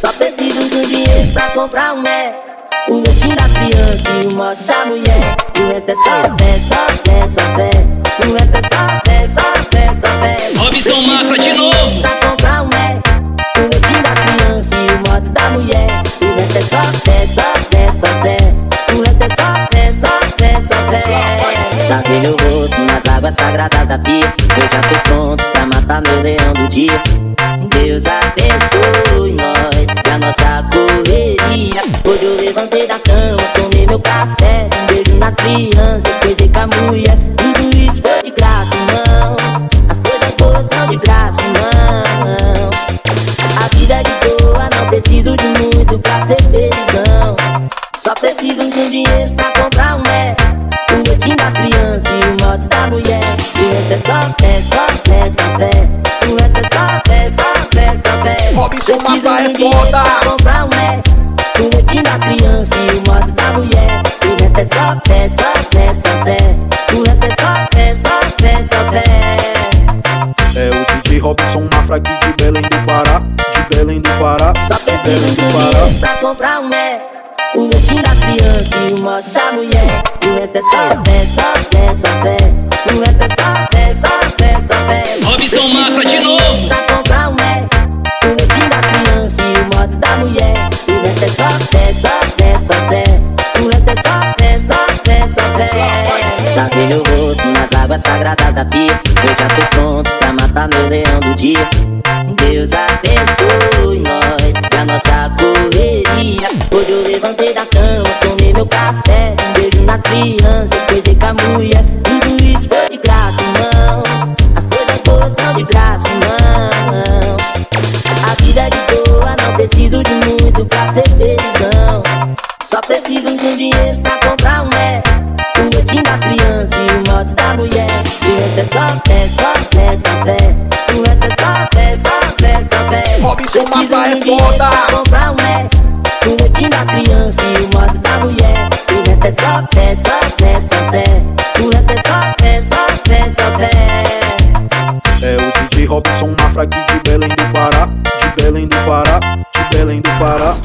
Só preciso de um dinheiro pra comprar um é. O leitinho da criança e o moço da mulher. O resto é só fé, só fé, só fé O resto é só fé, só fé, só fé Robson Mafra de novo. Pra comprar um é. O leitinho da criança e o moço da mulher. O resto é só fé, só fé, só fé O resto é só fé, só fé, só fé Lavei meu rosto nas águas sagradas da pia Eu já tô pronto pra matar meu leão do dia. Deus abençoe Um nas crianças, coisei com a mulher Tudo isso foi de graça, não As coisas boas são de graça, não A vida é de boa, não preciso de muito pra ser feliz, não Só preciso de um dinheiro pra comprar um é O leitinho das crianças e o modos da mulher. O resto é só fé, só fé, só fé O resto é só fé, só fé, só fé Robson Mafra é um foda. pra comprar um Pará, Belém de do um Pará. dinheiro pra comprar um é O leitinho da criança e o moço da mulher. O resto é só fé, só fé, só fé O resto é só fé, só fé, só fé Robson Mafra de novo. Pra comprar um é O leitinho das crianças e o moço da mulher. O resto é só fé, só fé, só fé O resto é só fé, só fé, só fé Lavei meu rosto nas águas sagradas da pia. Eu já tô pronto pra matar meu leão do dia levantei da cama, tomei meu café Um beijo nas crianças, coisei com a mulher. Tudo isso foi de graça, não As coisas boas são de graça, não A vida é de boa, não preciso de muito pra ser felizão. Só preciso de um dinheiro pra comprar um é O leitinho das crianças e o modos da mulher. O resto é só fé, só fé, só fé O resto é só fé, só fé, só fé Robson de é foda. Das crianças e o modos da mulher. O resto é só fé, só fé, só fé. O resto é só fé, só fé, só fé. É o DJ Robson Mafra aqui de Belém do Pará, de Belém do Pará, de Belém do Pará.